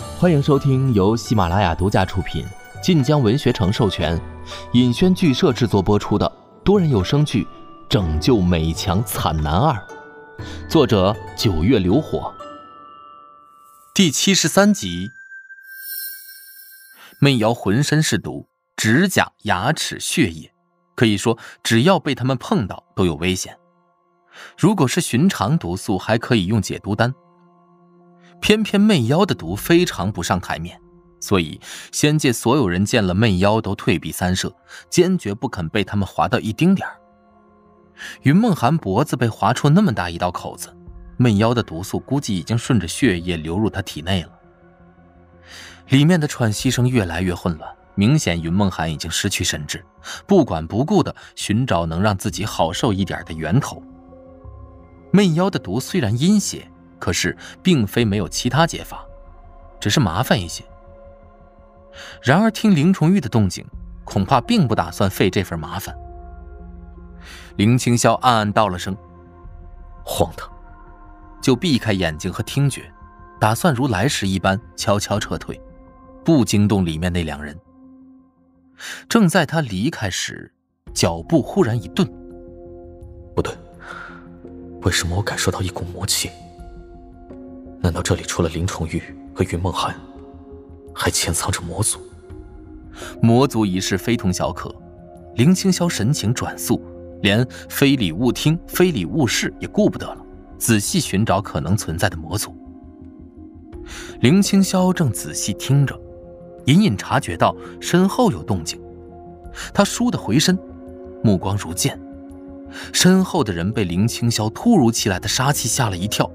欢迎收听由喜马拉雅独家出品、晋江文学城授权、尹轩剧社制作播出的多人有声剧《拯救美强惨男二》，作者九月流火，第七十三集。媚瑶浑身是毒，指甲、牙齿、血液，可以说只要被他们碰到都有危险。如果是寻常毒素，还可以用解毒丹。偏偏媚妖的毒非常不上台面，所以仙界所有人见了媚妖都退避三舍，坚决不肯被他们划到一丁点儿。云梦涵脖子被划出那么大一道口子，媚妖的毒素估计已经顺着血液流入他体内了。里面的喘息声越来越混乱，明显云梦涵已经失去神智，不管不顾的寻找能让自己好受一点的源头。媚妖的毒虽然阴邪，可是并非没有其他解法，只是麻烦一些。然而听林崇玉的动静，恐怕并不打算费这份麻烦。林青霄暗暗道了声：“荒唐！”就避开眼睛和听觉，打算如来时一般悄悄撤退，不惊动里面那两人。正在他离开时，脚步忽然一顿，不对。为什么我感受到一股魔气？难道这里除了林崇玉和云梦涵，还潜藏着魔族？魔族一事非同小可。林青霄神情转速，连非礼勿听、非礼勿视也顾不得了，仔细寻找可能存在的魔族。林青霄正仔细听着，隐隐察觉到身后有动静，他倏地回身，目光如剑。身后的人被林青霄突如其来的杀气吓了一跳。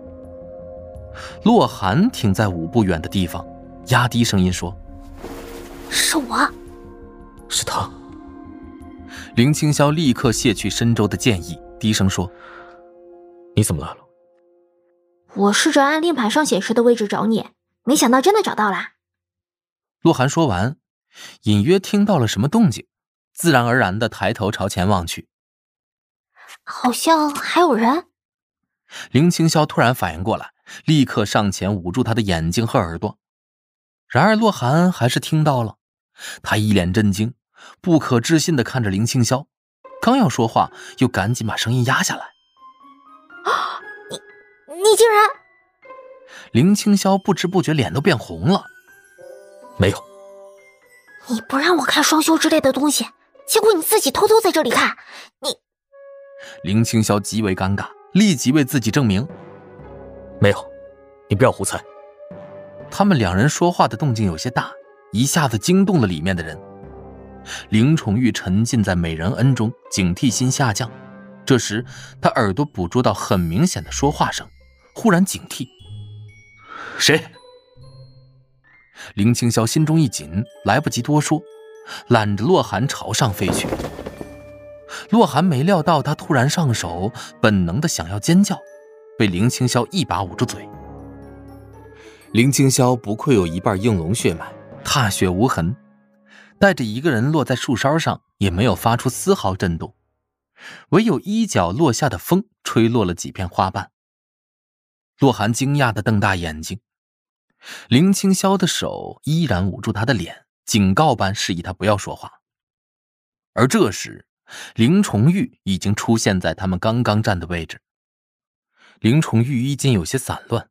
洛寒停在五步远的地方，压低声音说：“是我，是他。”林青霄立刻卸去深州的剑意，低声说：“你怎么来了？”“我试着按令牌上显示的位置找你，没想到真的找到了。”洛寒说完，隐约听到了什么动静，自然而然的抬头朝前望去。好像还有人。林青霄突然反应过来，立刻上前捂住他的眼睛和耳朵。然而洛寒还是听到了，他一脸震惊，不可置信的看着林青霄，刚要说话，又赶紧把声音压下来：“啊，你你竟然……”林青霄不知不觉脸都变红了。没有，你不让我看双修之类的东西，结果你自己偷偷在这里看，你。林青霄极为尴尬，立即为自己证明：“没有，你不要胡猜。”他们两人说话的动静有些大，一下子惊动了里面的人。林崇玉沉浸在美人恩中，警惕心下降。这时，他耳朵捕捉到很明显的说话声，忽然警惕：“谁？”林青霄心中一紧，来不及多说，揽着洛寒朝上飞去。洛寒没料到他突然上手，本能的想要尖叫，被林青霄一把捂住嘴。林青霄不愧有一半应龙血脉，踏雪无痕，带着一个人落在树梢上，也没有发出丝毫震动，唯有衣角落下的风吹落了几片花瓣。洛寒惊讶的瞪大眼睛，林青霄的手依然捂住他的脸，警告般示意他不要说话。而这时。林崇玉已经出现在他们刚刚站的位置。林崇玉衣襟有些散乱，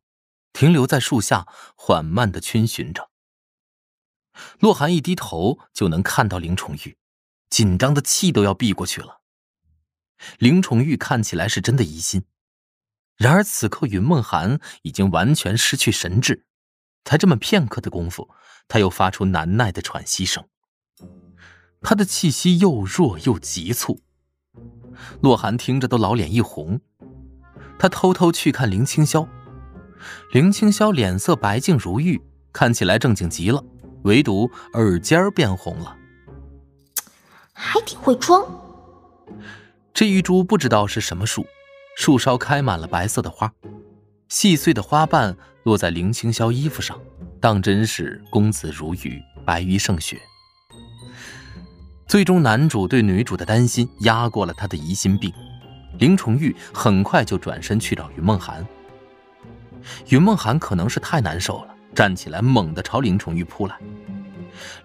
停留在树下，缓慢的逡巡着。洛寒一低头就能看到林崇玉，紧张的气都要闭过去了。林崇玉看起来是真的疑心，然而此刻云梦寒已经完全失去神智，才这么片刻的功夫，他又发出难耐的喘息声。他的气息又弱又急促，洛寒听着都老脸一红。他偷偷去看林青霄，林青霄脸色白净如玉，看起来正经极了，唯独耳尖变红了，还挺会装。这一株不知道是什么树，树梢开满了白色的花，细碎的花瓣落在林青霄衣服上，当真是公子如玉，白衣胜雪。最终，男主对女主的担心压过了他的疑心病。林崇玉很快就转身去找云梦涵。云梦涵可能是太难受了，站起来猛地朝林崇玉扑来。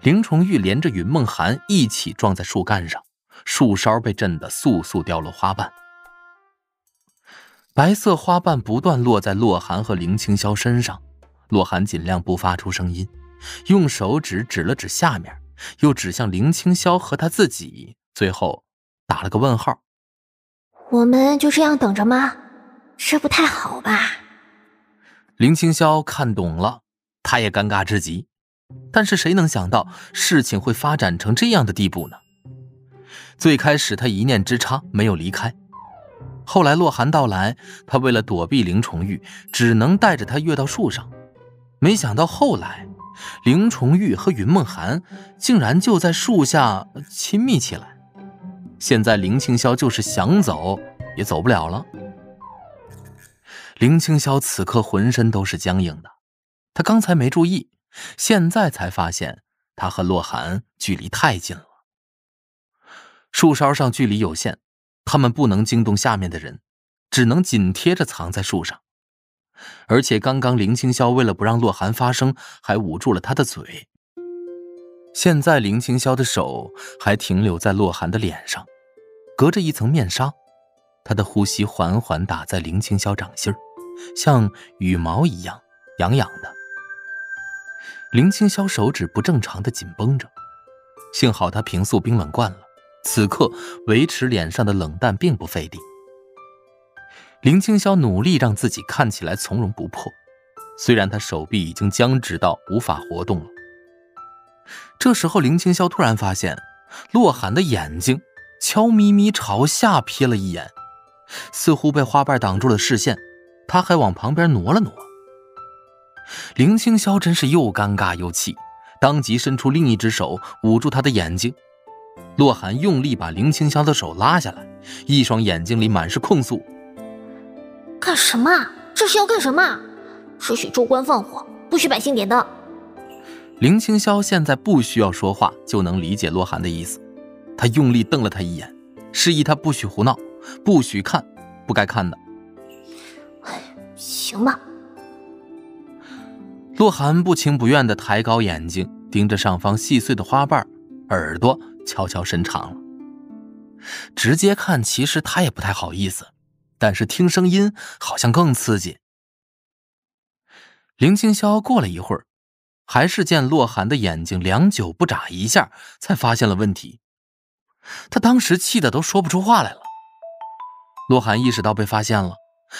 林崇玉连着云梦寒一起撞在树干上，树梢被震得簌簌掉落花瓣。白色花瓣不断落在洛寒和林青霄身上，洛寒尽量不发出声音，用手指指了指下面，又指向林青霄和他自己，最后打了个问号：“我们就这样等着吗？这不太好吧？”林青霄看懂了，他也尴尬至极，但是谁能想到事情会发展成这样的地步呢？最开始他一念之差没有离开。后来洛寒到来，他为了躲避林重玉，只能带着他跃到树上。没想到后来，林重玉和云梦寒竟然就在树下亲密起来。现在林青霄就是想走也走不了了。林青霄此刻浑身都是僵硬的，他刚才没注意，现在才发现他和洛寒距离太近了。树梢上距离有限。他们不能惊动下面的人，只能紧贴着藏在树上。而且刚刚林青霄为了不让洛寒发声，还捂住了他的嘴。现在林青霄的手还停留在洛寒的脸上，隔着一层面纱，他的呼吸缓缓打在林青霄掌心像羽毛一样痒痒的。林青霄手指不正常的紧绷着，幸好他平素冰冷惯了。此刻维持脸上的冷淡并不费力。林青霄努力让自己看起来从容不迫，虽然他手臂已经僵直到无法活动了。这时候，林青霄突然发现，洛寒的眼睛悄咪咪朝下瞥了一眼，似乎被花瓣挡住了视线，他还往旁边挪了挪。林青霄真是又尴尬又气，当即伸出另一只手捂住他的眼睛。洛寒用力把林青霄的手拉下来，一双眼睛里满是控诉：“干什么？这是要干什么？只许州官放火，不许百姓点灯。”林青霄现在不需要说话就能理解洛寒的意思，他用力瞪了他一眼，示意他不许胡闹，不许看不该看的。行吧。洛寒不情不愿地抬高眼睛，盯着上方细碎的花瓣，耳朵。悄悄伸长了，直接看其实他也不太好意思，但是听声音好像更刺激。林青霄过了一会儿，还是见洛寒的眼睛良久不眨一下，才发现了问题。他当时气得都说不出话来了。洛寒意识到被发现了，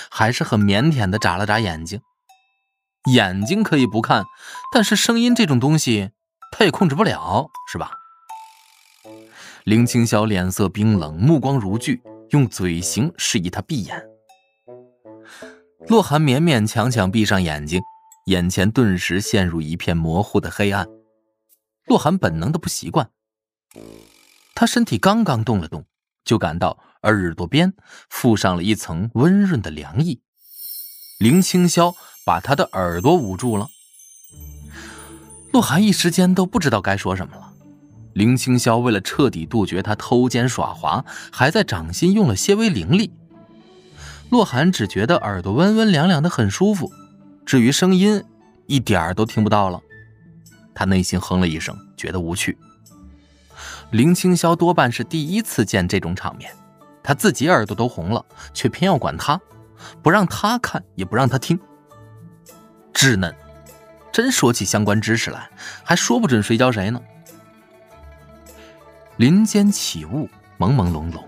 还是很腼腆的眨了眨眼睛。眼睛可以不看，但是声音这种东西他也控制不了，是吧？林青霄脸色冰冷，目光如炬，用嘴型示意他闭眼。洛寒勉勉强强闭上眼睛，眼前顿时陷入一片模糊的黑暗。洛寒本能的不习惯，他身体刚刚动了动，就感到耳朵边附上了一层温润的凉意。林青霄把他的耳朵捂住了。洛寒一时间都不知道该说什么了。林青霄为了彻底杜绝他偷奸耍滑，还在掌心用了些微灵力。洛寒只觉得耳朵温温凉凉的，很舒服。至于声音，一点儿都听不到了。他内心哼了一声，觉得无趣。林青霄多半是第一次见这种场面，他自己耳朵都红了，却偏要管他，不让他看，也不让他听。稚嫩，真说起相关知识来，还说不准谁教谁呢。林间起雾，朦朦胧胧，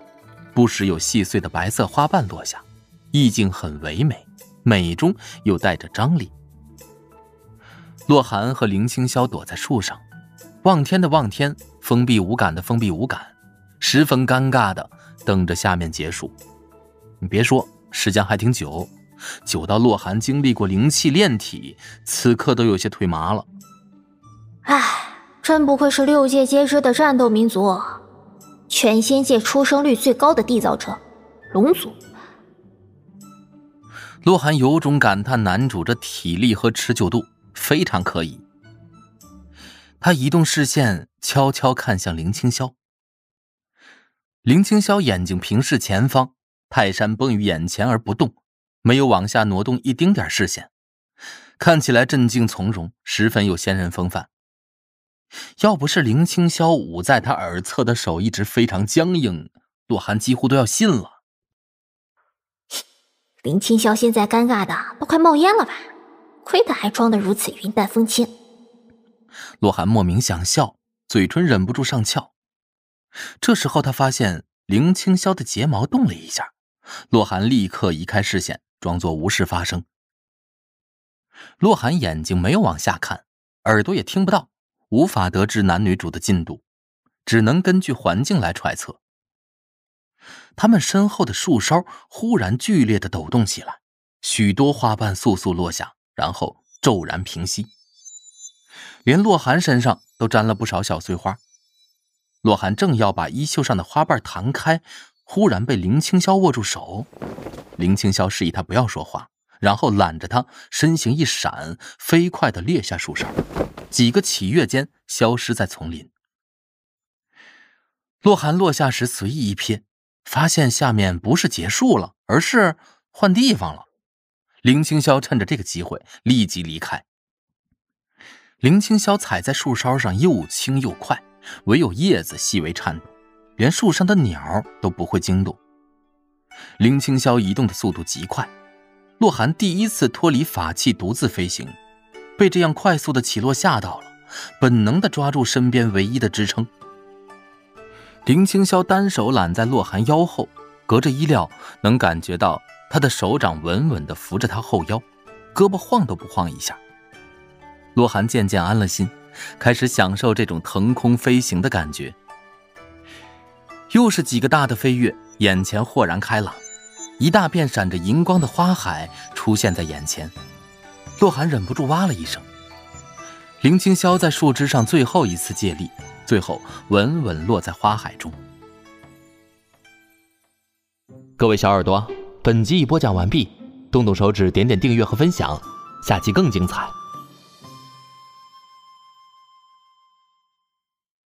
不时有细碎的白色花瓣落下，意境很唯美，美中又带着张力。洛寒和林青霄躲在树上，望天的望天，封闭无感的封闭无感，十分尴尬的等着下面结束。你别说，时间还挺久，久到洛寒经历过灵气炼体，此刻都有些腿麻了。唉。真不愧是六界皆知的战斗民族，全仙界出生率最高的缔造者，龙族。洛寒有种感叹男主这体力和持久度非常可以。他移动视线，悄悄看向林青霄。林青霄眼睛平视前方，泰山崩于眼前而不动，没有往下挪动一丁点视线。看起来镇静从容，十分有仙人风范。要不是林青霄捂在他耳侧的手一直非常僵硬，洛寒几乎都要信了。林青霄现在尴尬的都快冒烟了吧？亏他还装得如此云淡风轻。洛寒莫名想笑，嘴唇忍不住上翘。这时候他发现林青霄的睫毛动了一下，洛寒立刻移开视线，装作无事发生。洛寒眼睛没有往下看，耳朵也听不到，无法得知男女主的进度，只能根据环境来揣测。他们身后的树梢忽然剧烈的抖动起来，许多花瓣簌簌落下，然后骤然平息。连洛寒身上都沾了不少小碎花。洛寒正要把衣袖上的花瓣弹开，忽然被林青霄握住手。林青霄示意他不要说话。然后揽着他，身形一闪，飞快的掠下树梢，几个起跃间消失在丛林。洛寒落下时随意一瞥，发现下面不是结束了，而是换地方了。林青霄趁着这个机会立即离开。林青霄踩在树梢上又轻又快，唯有叶子细微颤动，连树上的鸟都不会惊动。林青霄移动的速度极快。洛寒第一次脱离法器独自飞行，被这样快速的起落吓到了，本能的抓住身边唯一的支撑。林青霄单手揽在洛寒腰后，隔着衣料能感觉到他的手掌稳稳的扶着他后腰，胳膊晃都不晃一下。洛寒渐渐安了心，开始享受这种腾空飞行的感觉。又是几个大的飞跃，眼前豁然开朗。一大片闪着银光的花海出现在眼前，洛寒忍不住哇了一声。林清霄在树枝上最后一次借力，最后稳稳落在花海中。各位小耳朵，本集已播讲完毕，动动手指点点订阅和分享，下集更精彩。